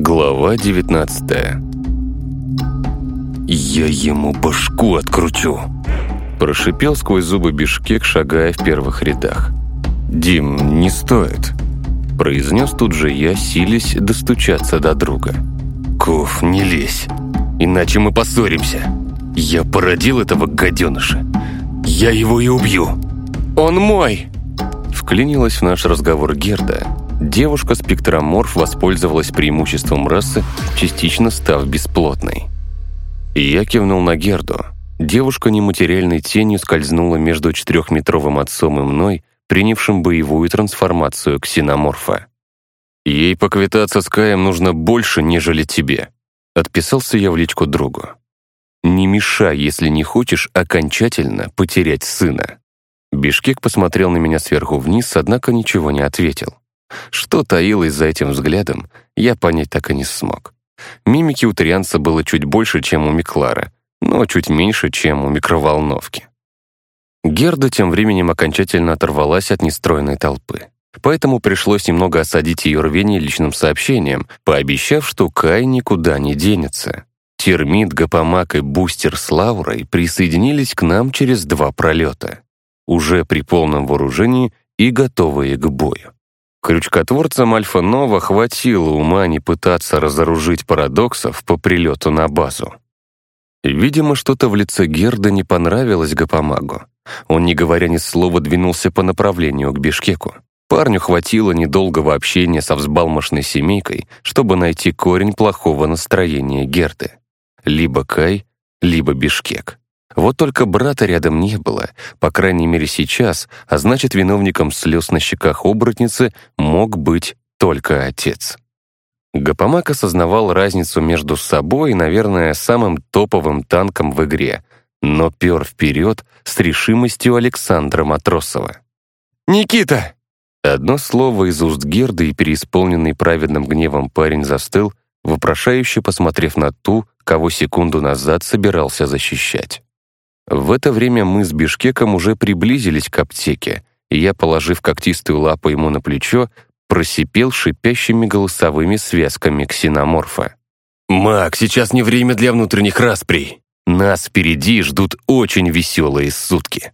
Глава 19 «Я ему башку откручу!» Прошипел сквозь зубы Бишкек, шагая в первых рядах. «Дим, не стоит!» Произнес тут же я, силясь достучаться до друга. «Куф, не лезь, иначе мы поссоримся. Я породил этого гаденыша. Я его и убью!» «Он мой!» Вклинилась в наш разговор Герда. Девушка-спектроморф воспользовалась преимуществом расы, частично став бесплотной. Я кивнул на Герду. Девушка нематериальной тенью скользнула между четырехметровым отцом и мной, принявшим боевую трансформацию ксеноморфа. «Ей поквитаться с Каем нужно больше, нежели тебе», — отписался я в личку другу. «Не мешай, если не хочешь окончательно потерять сына». Бишкек посмотрел на меня сверху вниз, однако ничего не ответил. Что таилось за этим взглядом, я понять так и не смог. Мимики у Трианца было чуть больше, чем у Миклара, но чуть меньше, чем у микроволновки. Герда тем временем окончательно оторвалась от нестройной толпы. Поэтому пришлось немного осадить ее рвение личным сообщением, пообещав, что Кай никуда не денется. Термит, Гапамак и Бустер с Лаурой присоединились к нам через два пролета, уже при полном вооружении и готовые к бою. Крючкотворцам Альфа-Нова хватило ума не пытаться разоружить парадоксов по прилету на базу. Видимо, что-то в лице Герда не понравилось Гапамагу. Он, не говоря ни слова, двинулся по направлению к Бишкеку. Парню хватило недолгого общения со взбалмошной семейкой, чтобы найти корень плохого настроения Герды. Либо Кай, либо Бишкек. Вот только брата рядом не было, по крайней мере сейчас, а значит, виновником слез на щеках оборотницы мог быть только отец. Гапамак осознавал разницу между собой и, наверное, самым топовым танком в игре, но пер вперед с решимостью Александра Матросова. «Никита!» Одно слово из уст Герды и переисполненный праведным гневом парень застыл, вопрошающе посмотрев на ту, кого секунду назад собирался защищать. В это время мы с Бишкеком уже приблизились к аптеке, и я, положив когтистую лапу ему на плечо, просипел шипящими голосовыми связками ксеноморфа. «Мак, сейчас не время для внутренних расприй. Нас впереди ждут очень веселые сутки».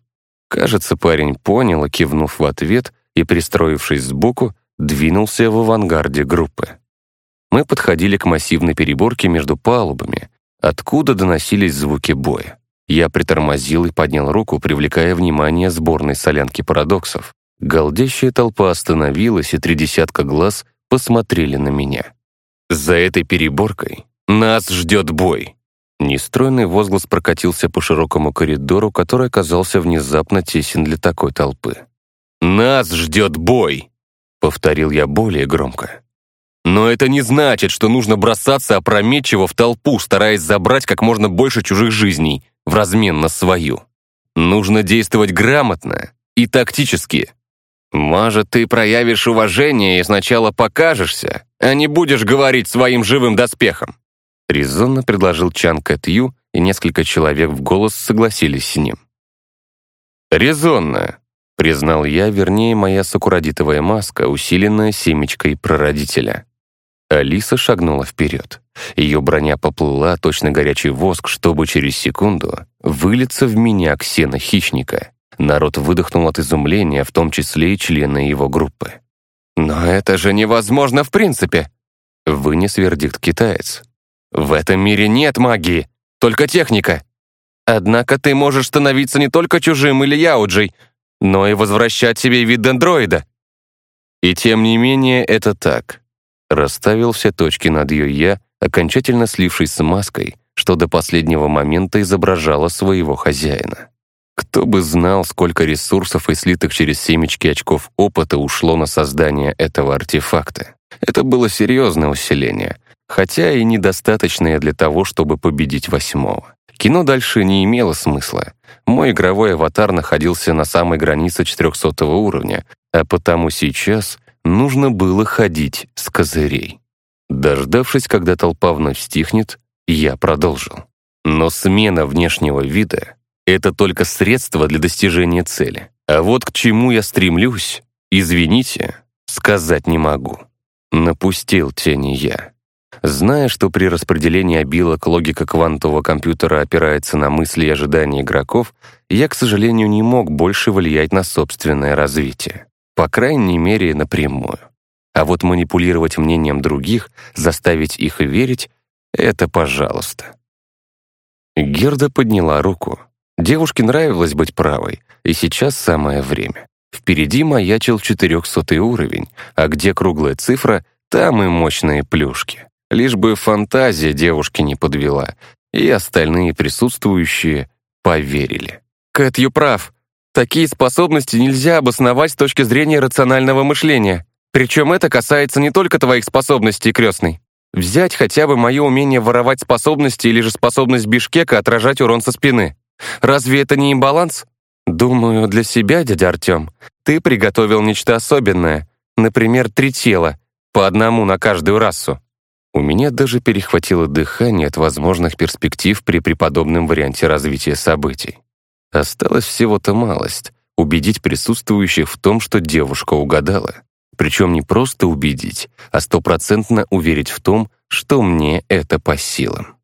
Кажется, парень понял кивнув в ответ и пристроившись сбоку, двинулся в авангарде группы. Мы подходили к массивной переборке между палубами, откуда доносились звуки боя. Я притормозил и поднял руку, привлекая внимание сборной солянки парадоксов. Голдящая толпа остановилась, и три десятка глаз посмотрели на меня. «За этой переборкой нас ждет бой!» Нестройный возглас прокатился по широкому коридору, который оказался внезапно тесен для такой толпы. «Нас ждет бой!» — повторил я более громко. «Но это не значит, что нужно бросаться опрометчиво в толпу, стараясь забрать как можно больше чужих жизней в размен на свою. Нужно действовать грамотно и тактически. Может, ты проявишь уважение и сначала покажешься, а не будешь говорить своим живым доспехом. Резонно предложил Чан Кэт и несколько человек в голос согласились с ним. «Резонно», — признал я, вернее, моя сакурадитовая маска, усиленная семечкой прародителя. Алиса шагнула вперед. Ее броня поплыла, точно горячий воск, чтобы через секунду вылиться в меня ксена-хищника. Народ выдохнул от изумления, в том числе и члены его группы. «Но это же невозможно в принципе!» Вынес вердикт китаец. «В этом мире нет магии, только техника. Однако ты можешь становиться не только чужим или яуджей, но и возвращать себе вид дендроида». И тем не менее это так. Расставил все точки над ее «я», окончательно слившись с маской, что до последнего момента изображала своего хозяина. Кто бы знал, сколько ресурсов и слитых через семечки очков опыта ушло на создание этого артефакта. Это было серьезное усиление, хотя и недостаточное для того, чтобы победить восьмого. Кино дальше не имело смысла. Мой игровой аватар находился на самой границе 400 уровня, а потому сейчас нужно было ходить с козырей. Дождавшись, когда толпа вновь стихнет, я продолжил. Но смена внешнего вида — это только средство для достижения цели. А вот к чему я стремлюсь, извините, сказать не могу. Напустил тени я. Зная, что при распределении обилок логика квантового компьютера опирается на мысли и ожидания игроков, я, к сожалению, не мог больше влиять на собственное развитие. По крайней мере, напрямую. А вот манипулировать мнением других, заставить их верить — это пожалуйста. Герда подняла руку. Девушке нравилось быть правой, и сейчас самое время. Впереди маячил 400 уровень, а где круглая цифра, там и мощные плюшки. Лишь бы фантазия девушки не подвела, и остальные присутствующие поверили. Кэтью прав. Такие способности нельзя обосновать с точки зрения рационального мышления. Причем это касается не только твоих способностей, крестный. Взять хотя бы мое умение воровать способности или же способность Бишкека отражать урон со спины. Разве это не имбаланс? Думаю, для себя, дядя Артем, ты приготовил нечто особенное. Например, три тела, по одному на каждую расу. У меня даже перехватило дыхание от возможных перспектив при преподобном варианте развития событий. Осталось всего-то малость — убедить присутствующих в том, что девушка угадала. Причем не просто убедить, а стопроцентно уверить в том, что мне это по силам.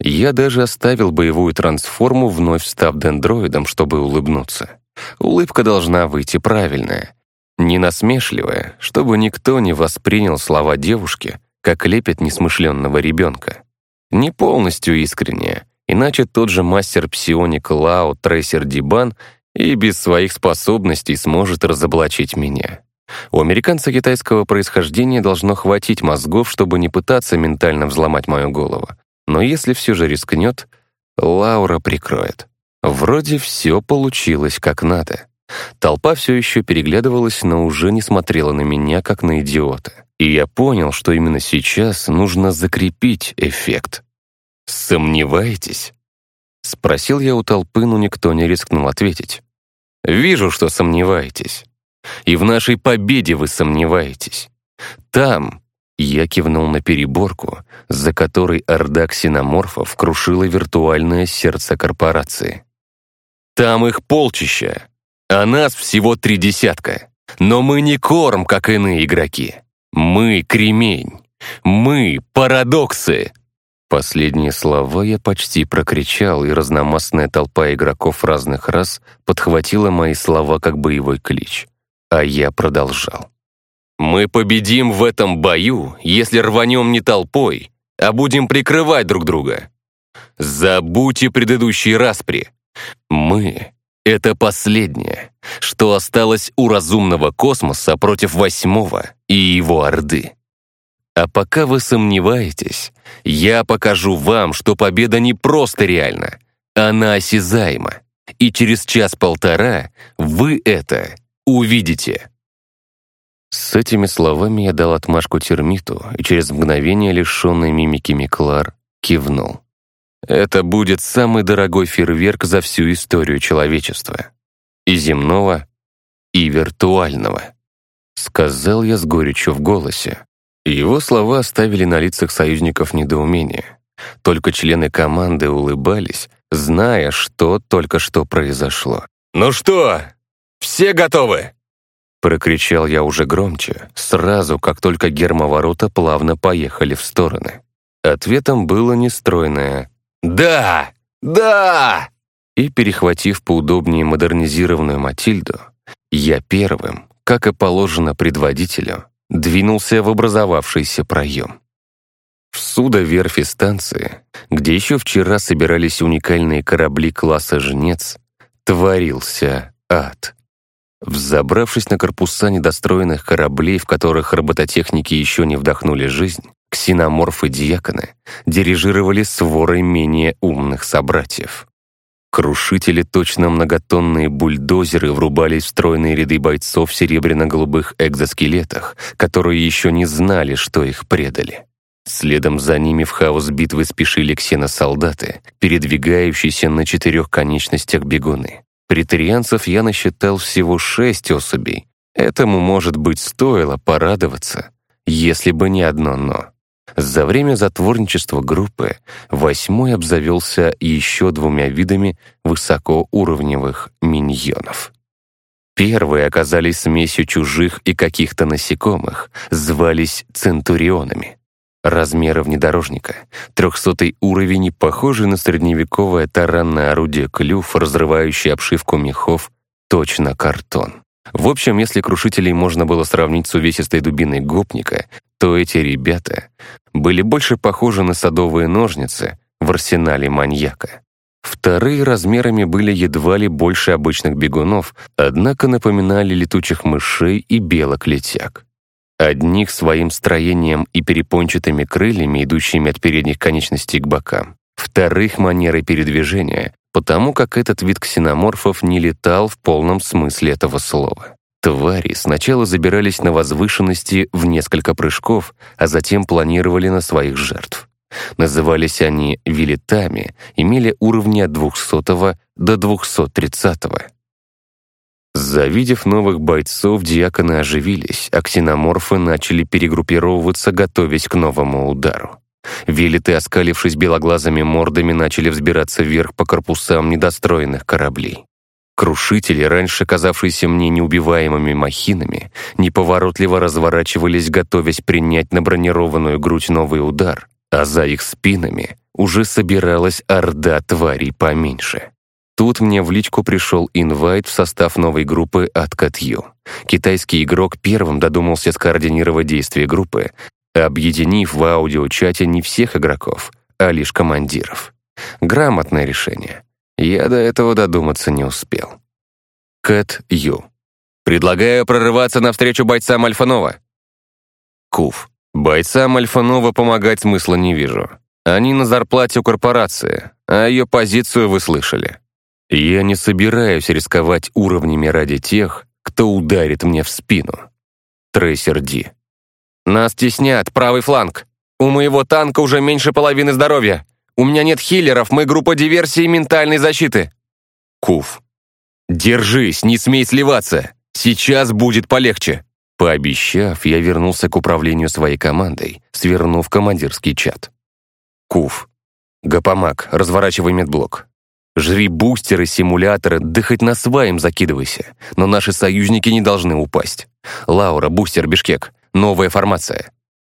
Я даже оставил боевую трансформу, вновь став дендроидом, чтобы улыбнуться. Улыбка должна выйти правильная, не насмешливая, чтобы никто не воспринял слова девушки как лепет несмышленного ребенка. Не полностью искренняя, иначе тот же мастер псионик Лао Трейсер Дибан и без своих способностей сможет разоблачить меня. У американца китайского происхождения должно хватить мозгов, чтобы не пытаться ментально взломать мою голову. Но если все же рискнет, Лаура прикроет. Вроде все получилось как надо. Толпа все еще переглядывалась, но уже не смотрела на меня, как на идиота. И я понял, что именно сейчас нужно закрепить эффект. «Сомневаетесь?» Спросил я у толпы, но никто не рискнул ответить. «Вижу, что сомневаетесь. И в нашей победе вы сомневаетесь. Там...» Я кивнул на переборку, за которой орда ксеноморфов крушила виртуальное сердце корпорации. «Там их полчища, а нас всего три десятка. Но мы не корм, как иные игроки. Мы — кремень. Мы — парадоксы!» Последние слова я почти прокричал, и разномастная толпа игроков разных рас подхватила мои слова как боевой клич. А я продолжал. «Мы победим в этом бою, если рванем не толпой, а будем прикрывать друг друга. Забудьте предыдущие распри. Мы — это последнее, что осталось у разумного космоса против восьмого и его Орды. А пока вы сомневаетесь, я покажу вам, что победа не просто реальна, она осязаема. И через час-полтора вы это увидите. С этими словами я дал отмашку термиту, и через мгновение лишенный мимики Миклар кивнул. Это будет самый дорогой фейерверк за всю историю человечества. И земного, и виртуального. Сказал я с горечью в голосе. Его слова оставили на лицах союзников недоумение. Только члены команды улыбались, зная, что только что произошло. «Ну что, все готовы?» Прокричал я уже громче, сразу, как только гермоворота плавно поехали в стороны. Ответом было нестройное «Да! Да!» И, перехватив поудобнее модернизированную Матильду, я первым, как и положено предводителю, двинулся в образовавшийся проем. В судоверфи станции, где еще вчера собирались уникальные корабли класса «Жнец», творился ад. Взобравшись на корпуса недостроенных кораблей, в которых робототехники еще не вдохнули жизнь, ксеноморфы-диаконы дирижировали сворой менее умных собратьев. Крушители, точно многотонные бульдозеры, врубались в стройные ряды бойцов в серебряно-голубых экзоскелетах, которые еще не знали, что их предали. Следом за ними в хаос битвы спешили ксеносолдаты, передвигающиеся на четырех конечностях бегуны. Претарианцев я насчитал всего шесть особей. Этому, может быть, стоило порадоваться, если бы не одно «но». За время затворничества группы восьмой обзавелся еще двумя видами высокоуровневых миньонов. Первые оказались смесью чужих и каких-то насекомых, звались центурионами. Размеры внедорожника, трехсотый уровень похожий на средневековое таранное орудие клюв, разрывающий обшивку мехов, точно картон. В общем, если крушителей можно было сравнить с увесистой дубиной гопника, то эти ребята были больше похожи на садовые ножницы в арсенале маньяка. Вторые размерами были едва ли больше обычных бегунов, однако напоминали летучих мышей и белок-летяг. Одних своим строением и перепончатыми крыльями, идущими от передних конечностей к бокам. Вторых — манерой передвижения, потому как этот вид ксеноморфов не летал в полном смысле этого слова. Твари сначала забирались на возвышенности в несколько прыжков, а затем планировали на своих жертв. Назывались они вилетами, имели уровни от 200 до 230. Завидев новых бойцов, диаконы оживились, а ксеноморфы начали перегруппировываться, готовясь к новому удару. Вилеты, оскалившись белоглазыми мордами, начали взбираться вверх по корпусам недостроенных кораблей. Крушители, раньше казавшиеся мне неубиваемыми махинами, неповоротливо разворачивались, готовясь принять на бронированную грудь новый удар, а за их спинами уже собиралась орда тварей поменьше. Тут мне в личку пришел инвайт в состав новой группы от Катью. Китайский игрок первым додумался скоординировать действия группы, объединив в аудиочате не всех игроков, а лишь командиров. Грамотное решение. Я до этого додуматься не успел. Кэт Ю. Предлагаю прорываться навстречу бойцам Альфанова. Куф. Бойцам Альфанова помогать смысла не вижу. Они на зарплате у корпорации, а ее позицию вы слышали. Я не собираюсь рисковать уровнями ради тех, кто ударит мне в спину. Трейсер Ди. Нас теснят, правый фланг. У моего танка уже меньше половины здоровья. У меня нет хиллеров, мы группа диверсии и ментальной защиты. Куф. Держись, не смей сливаться. Сейчас будет полегче. Пообещав, я вернулся к управлению своей командой, свернув командирский чат. Куф. Гапамак, разворачивай медблок. Жри бустеры, симуляторы, да хоть на сваем закидывайся. Но наши союзники не должны упасть. Лаура, бустер, Бишкек. Новая формация.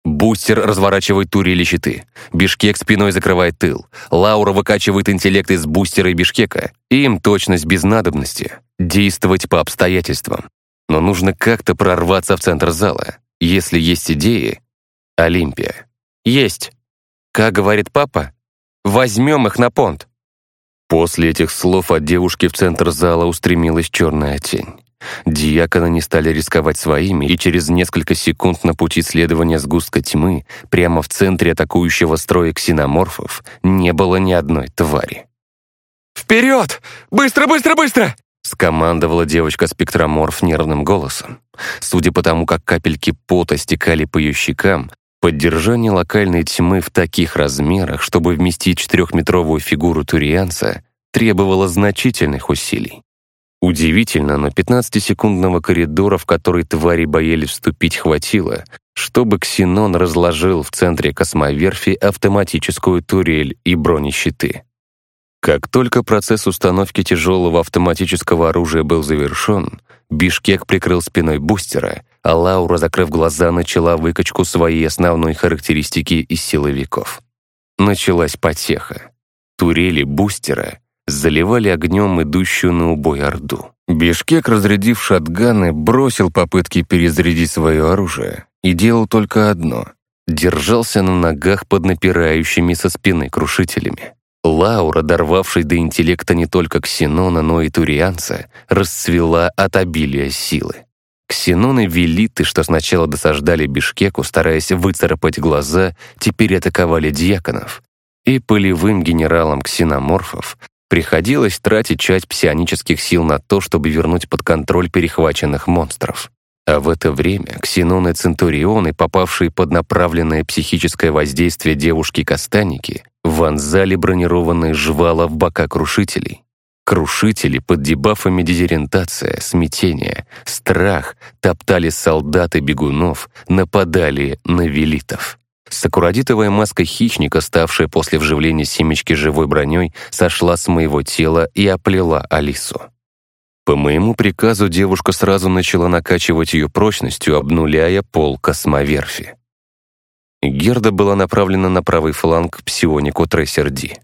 Бустер разворачивает турели щиты. Бишкек спиной закрывает тыл. Лаура выкачивает интеллект из бустера и Бишкека. Им точность без надобности. Действовать по обстоятельствам. Но нужно как-то прорваться в центр зала. Если есть идеи... Олимпия. Есть. Как говорит папа, возьмем их на понт. После этих слов от девушки в центр зала устремилась черная тень. Диакона не стали рисковать своими, и через несколько секунд на пути следования сгустка тьмы, прямо в центре атакующего строя ксеноморфов, не было ни одной твари. «Вперед! Быстро, быстро, быстро!» скомандовала девочка-спектроморф нервным голосом. Судя по тому, как капельки пота стекали по ее щекам, Поддержание локальной тьмы в таких размерах, чтобы вместить четырехметровую фигуру турианца, требовало значительных усилий. Удивительно, но 15-секундного коридора, в который твари боялись вступить, хватило, чтобы Ксенон разложил в центре космоверфи автоматическую турель и бронещиты. Как только процесс установки тяжелого автоматического оружия был завершен, Бишкек прикрыл спиной бустера, а Лаура, закрыв глаза, начала выкачку своей основной характеристики из силовиков. Началась потеха. Турели бустера заливали огнем идущую на убой Орду. Бишкек, разрядив шатганы, бросил попытки перезарядить свое оружие и делал только одно — держался на ногах под напирающими со спины крушителями. Лаура, дорвавшей до интеллекта не только ксенона, но и турианца, расцвела от обилия силы. Ксеноны-велиты, что сначала досаждали Бишкеку, стараясь выцарапать глаза, теперь атаковали дьяконов. И полевым генералам ксеноморфов приходилось тратить часть псионических сил на то, чтобы вернуть под контроль перехваченных монстров. А в это время ксеноны-центурионы, попавшие под направленное психическое воздействие девушки-кастаники, вонзали бронированные жвала в бока крушителей. Крушители под дебафами дезориентация, смятение, страх топтали солдат и бегунов, нападали на велитов. Сакурадитовая маска хищника, ставшая после вживления семечки живой броней, сошла с моего тела и оплела Алису. По моему приказу девушка сразу начала накачивать ее прочностью, обнуляя пол космоверфи. Герда была направлена на правый фланг к псионику Трессер Ди.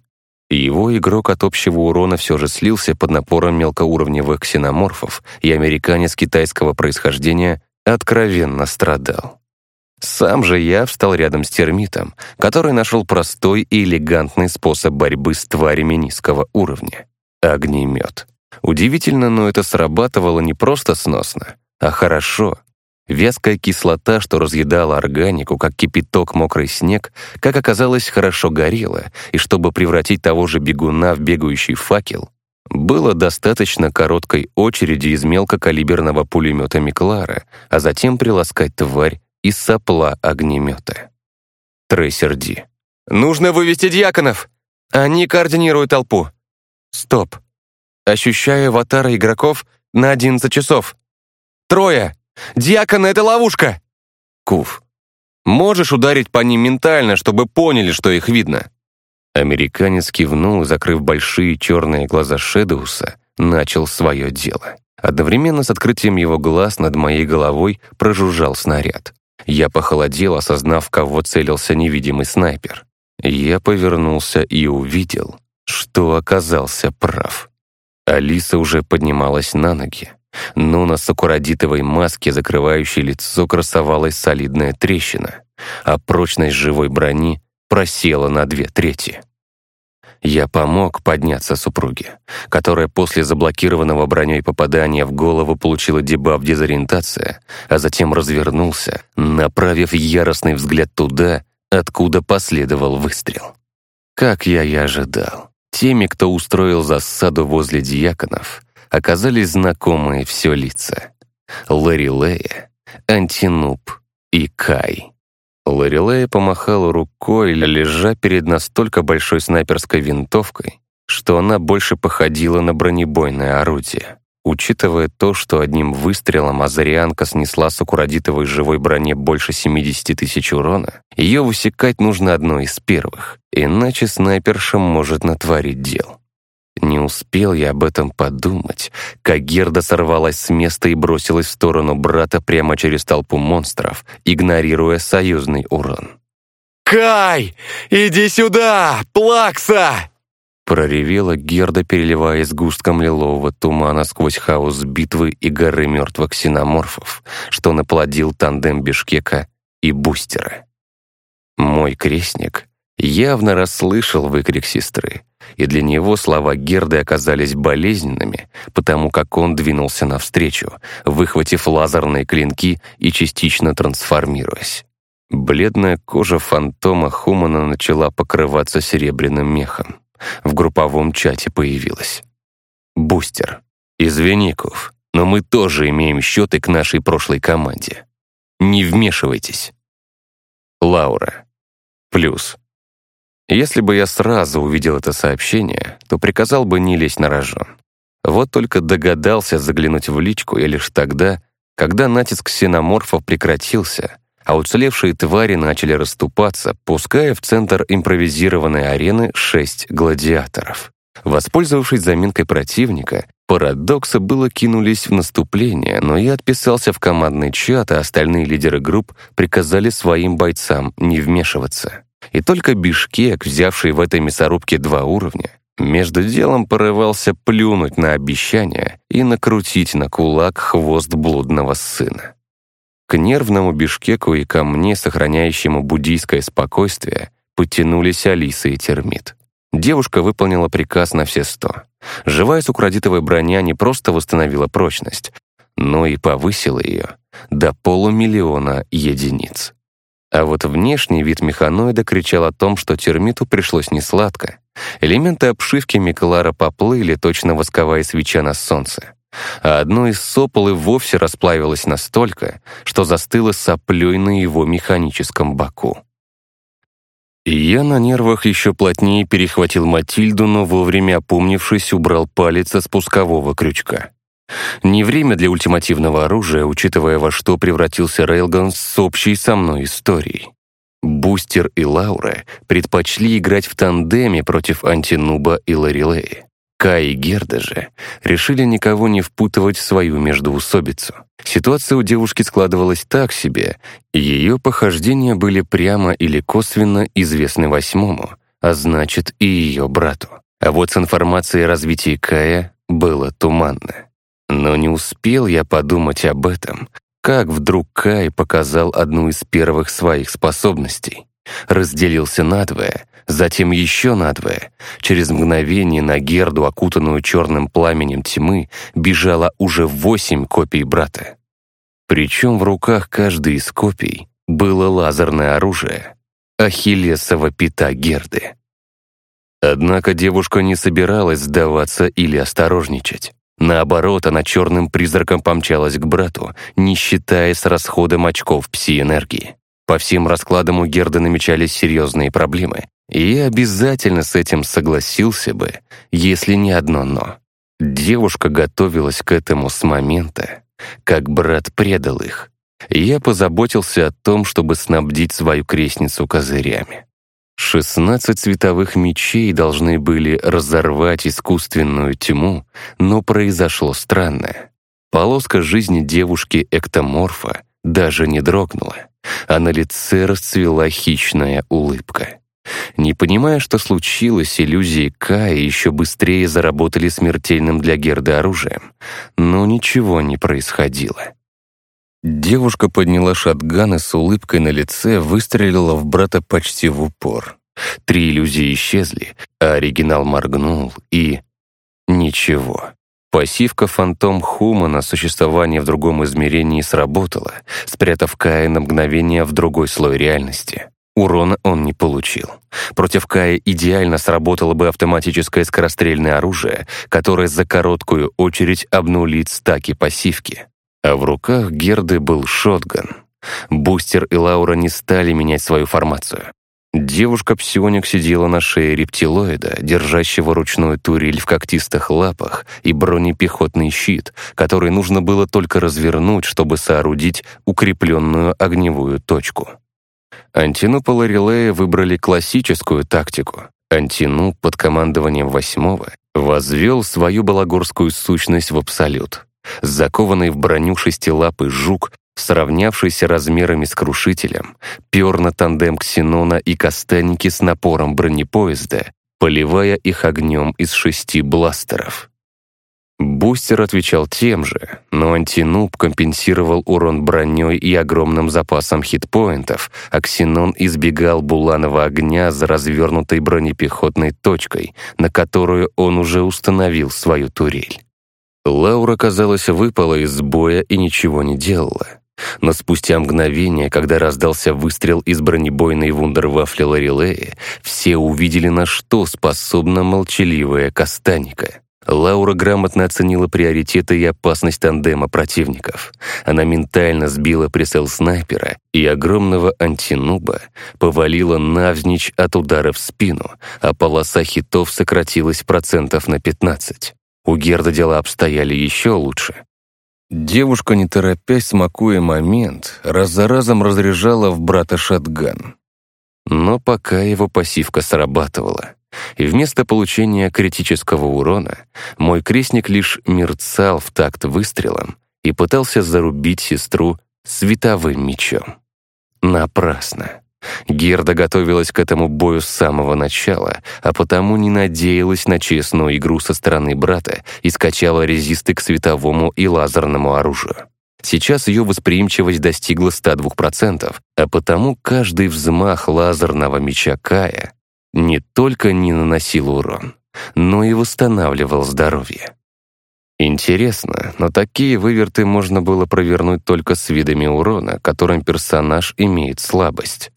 Его игрок от общего урона все же слился под напором мелкоуровневых ксеноморфов, и американец китайского происхождения откровенно страдал. Сам же я встал рядом с термитом, который нашел простой и элегантный способ борьбы с тварями низкого уровня — огнемет. Удивительно, но это срабатывало не просто сносно, а хорошо. Вязкая кислота, что разъедала органику, как кипяток мокрый снег, как оказалось, хорошо горела, и чтобы превратить того же бегуна в бегающий факел, было достаточно короткой очереди из мелкокалиберного пулемета Миклара, а затем приласкать тварь из сопла огнемета. Трейсер Ди. «Нужно вывести дьяконов! Они координируют толпу!» «Стоп! Ощущаю аватара игроков на 11 часов. Трое! Дьякон — это ловушка!» Кув. «Можешь ударить по ним ментально, чтобы поняли, что их видно?» Американец кивнул, закрыв большие черные глаза Шедоуса, начал свое дело. Одновременно с открытием его глаз над моей головой прожужжал снаряд. Я похолодел, осознав, кого целился невидимый снайпер. Я повернулся и увидел, что оказался прав. Алиса уже поднималась на ноги, но на сакурадитовой маске, закрывающей лицо, красовалась солидная трещина, а прочность живой брони просела на две трети. Я помог подняться супруге, которая после заблокированного броней попадания в голову получила дебаф дезориентация, а затем развернулся, направив яростный взгляд туда, откуда последовал выстрел. Как я и ожидал, теми, кто устроил засаду возле диаконов, оказались знакомые все лица. Ларри Лея, Антинуб и Кай. Лорелея помахала рукой, лежа перед настолько большой снайперской винтовкой, что она больше походила на бронебойное орудие. Учитывая то, что одним выстрелом Азарианка снесла с аккурадитовой живой броне больше 70 тысяч урона, ее высекать нужно одной из первых, иначе снайперша может натворить дел. Не успел я об этом подумать, как Герда сорвалась с места и бросилась в сторону брата прямо через толпу монстров, игнорируя союзный урон. «Кай, иди сюда, Плакса!» Проревела Герда, переливаясь густком лилового тумана сквозь хаос битвы и горы мертвых ксеноморфов, что наплодил тандем Бишкека и Бустера. Мой крестник явно расслышал выкрик сестры, и для него слова Герды оказались болезненными, потому как он двинулся навстречу, выхватив лазерные клинки и частично трансформируясь. Бледная кожа фантома Хумана начала покрываться серебряным мехом. В групповом чате появилась. «Бустер. Извини, Кув, но мы тоже имеем счеты к нашей прошлой команде. Не вмешивайтесь». Лаура. Плюс. Если бы я сразу увидел это сообщение, то приказал бы не лезть на рожон. Вот только догадался заглянуть в личку я лишь тогда, когда натиск ксеноморфов прекратился, а уцелевшие твари начали расступаться, пуская в центр импровизированной арены шесть гладиаторов. Воспользовавшись заминкой противника, парадоксы было кинулись в наступление, но я отписался в командный чат, а остальные лидеры групп приказали своим бойцам не вмешиваться. И только Бишкек, взявший в этой мясорубке два уровня, между делом порывался плюнуть на обещание и накрутить на кулак хвост блудного сына. К нервному Бишкеку и ко мне, сохраняющему буддийское спокойствие, подтянулись Алиса и Термит. Девушка выполнила приказ на все сто. Живая сукрадитовая броня не просто восстановила прочность, но и повысила ее до полумиллиона единиц. А вот внешний вид механоида кричал о том, что термиту пришлось несладко. Элементы обшивки Миколара поплыли, точно восковая свеча на солнце. А одно из сопол и вовсе расплавилось настолько, что застыло соплей на его механическом боку. И я на нервах еще плотнее перехватил Матильду, но вовремя опомнившись, убрал палец со спускового крючка. Не время для ультимативного оружия, учитывая, во что превратился Рейлган с общей со мной историей. Бустер и Лаура предпочли играть в тандеме против Антинуба и Ларилеи. Кай и Герда же решили никого не впутывать в свою междоусобицу. Ситуация у девушки складывалась так себе, и ее похождения были прямо или косвенно известны восьмому, а значит и ее брату. А вот с информацией о развитии Кая было туманно. Но не успел я подумать об этом, как вдруг Кай показал одну из первых своих способностей. Разделился надвое, затем еще надвое. Через мгновение на Герду, окутанную черным пламенем тьмы, бежало уже восемь копий брата. Причем в руках каждой из копий было лазерное оружие — Ахиллесова пята Герды. Однако девушка не собиралась сдаваться или осторожничать. Наоборот, она черным призраком помчалась к брату, не считая с расходом очков пси-энергии. По всем раскладам у Герды намечались серьезные проблемы, и я обязательно с этим согласился бы, если не одно «но». Девушка готовилась к этому с момента, как брат предал их. Я позаботился о том, чтобы снабдить свою крестницу козырями. Шестнадцать световых мечей должны были разорвать искусственную тьму, но произошло странное. Полоска жизни девушки-эктоморфа даже не дрогнула, а на лице расцвела хищная улыбка. Не понимая, что случилось, иллюзии Кая еще быстрее заработали смертельным для Герды оружием, но ничего не происходило. Девушка подняла шатган и с улыбкой на лице выстрелила в брата почти в упор. Три иллюзии исчезли, а оригинал моргнул и... Ничего. Пассивка фантом Хумана существование в другом измерении сработала, спрятав Кая на мгновение в другой слой реальности. Урона он не получил. Против Кая идеально сработало бы автоматическое скорострельное оружие, которое за короткую очередь обнулит стаки пассивки. А в руках Герды был шотган. Бустер и Лаура не стали менять свою формацию. Девушка-псионик сидела на шее рептилоида, держащего ручной турель в когтистых лапах и бронепехотный щит, который нужно было только развернуть, чтобы соорудить укрепленную огневую точку. Антинуп и Релея выбрали классическую тактику. Антинуп под командованием восьмого возвел свою балагорскую сущность в абсолют. Закованный в броню шестилапый жук, сравнявшийся размерами с крушителем, пер на тандем Ксенона и Кастаники с напором бронепоезда, поливая их огнем из шести бластеров. Бустер отвечал тем же, но антинуб компенсировал урон броней и огромным запасом хитпоинтов, а Ксенон избегал буланова огня за развернутой бронепехотной точкой, на которую он уже установил свою турель. Лаура, казалось, выпала из боя и ничего не делала. Но спустя мгновение, когда раздался выстрел из бронебойной вундервафли Ларилеи, все увидели, на что способна молчаливая Кастаника. Лаура грамотно оценила приоритеты и опасность тандема противников. Она ментально сбила прицел снайпера и огромного антинуба повалила навзничь от удара в спину, а полоса хитов сократилась процентов на 15. У Герда дела обстояли еще лучше. Девушка, не торопясь, смакуя момент, раз за разом разряжала в брата шатган. Но пока его пассивка срабатывала, и вместо получения критического урона мой крестник лишь мерцал в такт выстрелом и пытался зарубить сестру световым мечом. Напрасно. Герда готовилась к этому бою с самого начала, а потому не надеялась на честную игру со стороны брата и скачала резисты к световому и лазерному оружию. Сейчас ее восприимчивость достигла 102%, а потому каждый взмах лазерного меча Кая не только не наносил урон, но и восстанавливал здоровье. Интересно, но такие выверты можно было провернуть только с видами урона, которым персонаж имеет слабость.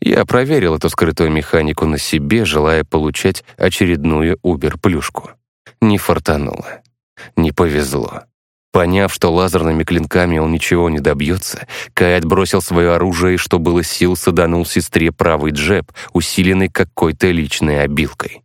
Я проверил эту скрытую механику на себе, желая получать очередную убер-плюшку. Не фартануло. Не повезло. Поняв, что лазерными клинками он ничего не добьется, Кай отбросил свое оружие и, что было сил, саданул сестре правый джеб, усиленный какой-то личной обилкой.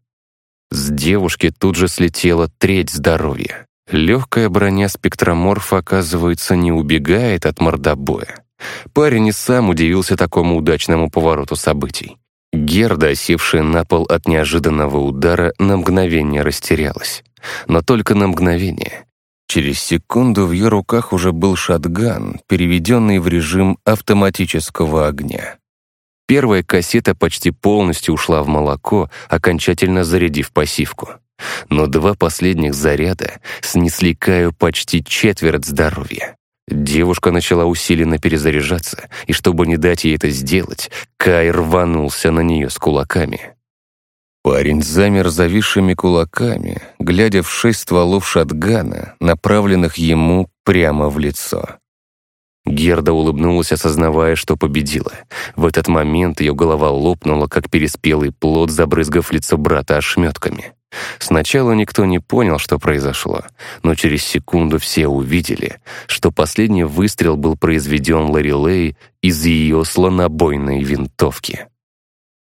С девушки тут же слетела треть здоровья. Легкая броня спектроморфа, оказывается, не убегает от мордобоя. Парень и сам удивился такому удачному повороту событий. Герда, осевшая на пол от неожиданного удара, на мгновение растерялась. но только на мгновение. Через секунду в ее руках уже был шатган, переведенный в режим автоматического огня. Первая кассета почти полностью ушла в молоко, окончательно зарядив пассивку. Но два последних заряда снесли Каю почти четверть здоровья. Девушка начала усиленно перезаряжаться, и чтобы не дать ей это сделать, Кай рванулся на нее с кулаками. Парень замер зависшими кулаками, глядя в шесть стволов шатгана, направленных ему прямо в лицо. Герда улыбнулась, осознавая, что победила. В этот момент ее голова лопнула, как переспелый плод, забрызгав лицо брата ошметками. Сначала никто не понял, что произошло, но через секунду все увидели, что последний выстрел был произведен Ларилей из ее слонобойной винтовки.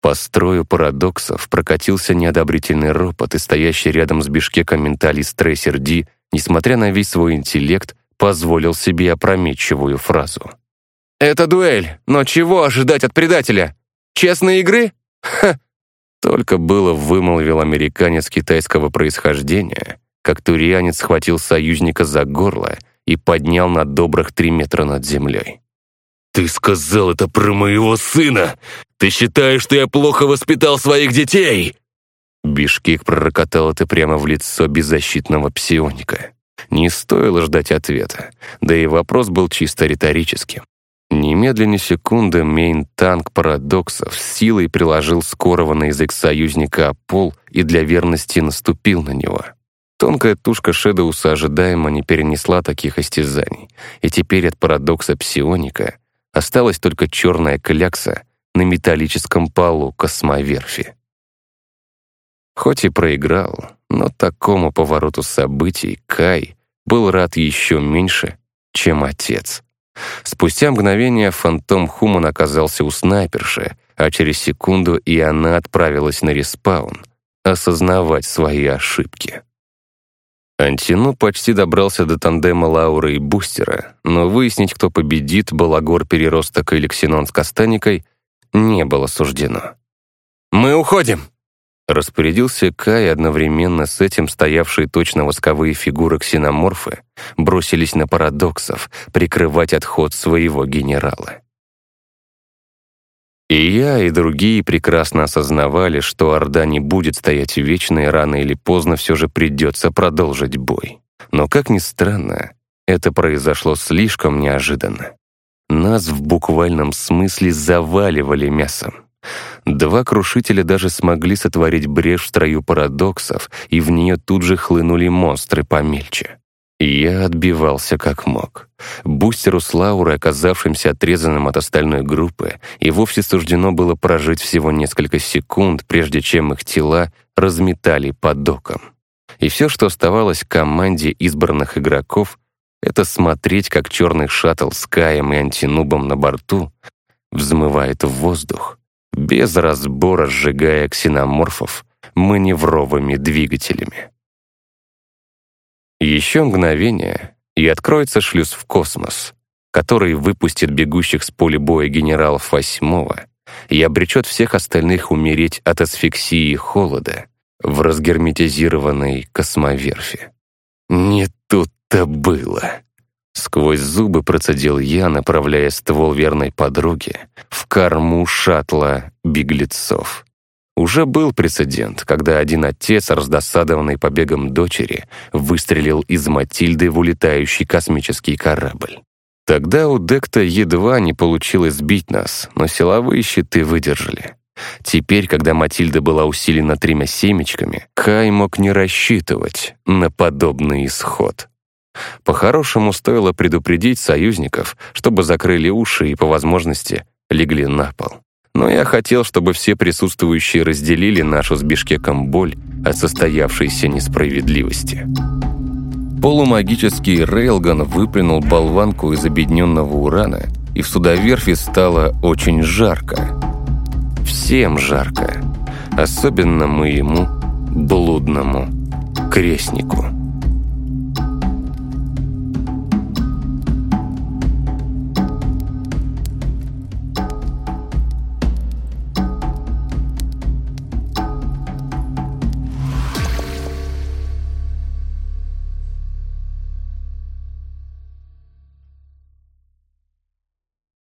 По строю парадоксов прокатился неодобрительный ропот, и стоящий рядом с Бишкеком менталист Трейсер Ди, несмотря на весь свой интеллект, позволил себе опрометчивую фразу. «Это дуэль, но чего ожидать от предателя? Честной игры? Ха!» Только было вымолвил американец китайского происхождения, как турианец схватил союзника за горло и поднял на добрых три метра над землей. «Ты сказал это про моего сына! Ты считаешь, что я плохо воспитал своих детей?» Бишкек пророкотал это прямо в лицо беззащитного псионика. Не стоило ждать ответа, да и вопрос был чисто риторическим. Немедленно секунды мейн-танк парадоксов силой приложил скорого на язык союзника пол и для верности наступил на него. Тонкая тушка Шедоуса ожидаемо не перенесла таких истязаний, и теперь от парадокса псионика Осталась только черная клякса на металлическом полу космоверфи. Хоть и проиграл, но такому повороту событий Кай был рад еще меньше, чем отец. Спустя мгновение фантом Хуман оказался у снайперши, а через секунду и она отправилась на респаун осознавать свои ошибки. Антину почти добрался до тандема Лауры и Бустера, но выяснить, кто победит, Балагор Переросток или Ксенон с Кастаникой, не было суждено. «Мы уходим!» Распорядился Кай, одновременно с этим стоявшие точно восковые фигуры ксеноморфы бросились на парадоксов прикрывать отход своего генерала. И я, и другие прекрасно осознавали, что Орда не будет стоять вечно, и рано или поздно все же придется продолжить бой. Но, как ни странно, это произошло слишком неожиданно. Нас в буквальном смысле заваливали мясом. Два крушителя даже смогли сотворить брешь в строю парадоксов, и в нее тут же хлынули монстры помельче. Я отбивался как мог. Бустеру с Лаурой, оказавшимся отрезанным от остальной группы, и вовсе суждено было прожить всего несколько секунд, прежде чем их тела разметали под доком. И все, что оставалось команде избранных игроков, это смотреть, как черный шаттл с Каем и антинубом на борту взмывает в воздух, без разбора сжигая ксеноморфов маневровыми двигателями. Еще мгновение, и откроется шлюз в космос, который выпустит бегущих с поля боя генералов восьмого и обречет всех остальных умереть от асфиксии и холода в разгерметизированной космоверфи. Не тут-то было. Сквозь зубы процедил я, направляя ствол верной подруги в корму шаттла беглецов. Уже был прецедент, когда один отец, раздосадованный побегом дочери, выстрелил из Матильды в улетающий космический корабль. Тогда у Декта едва не получилось сбить нас, но силовые щиты выдержали. Теперь, когда Матильда была усилена тремя семечками, Кай мог не рассчитывать на подобный исход. По-хорошему, стоило предупредить союзников, чтобы закрыли уши и, по возможности, легли на пол но я хотел, чтобы все присутствующие разделили нашу с Бишкеком боль от состоявшейся несправедливости. Полумагический Рейлган выплюнул болванку из объединенного урана, и в судоверфи стало очень жарко. Всем жарко. Особенно моему блудному крестнику.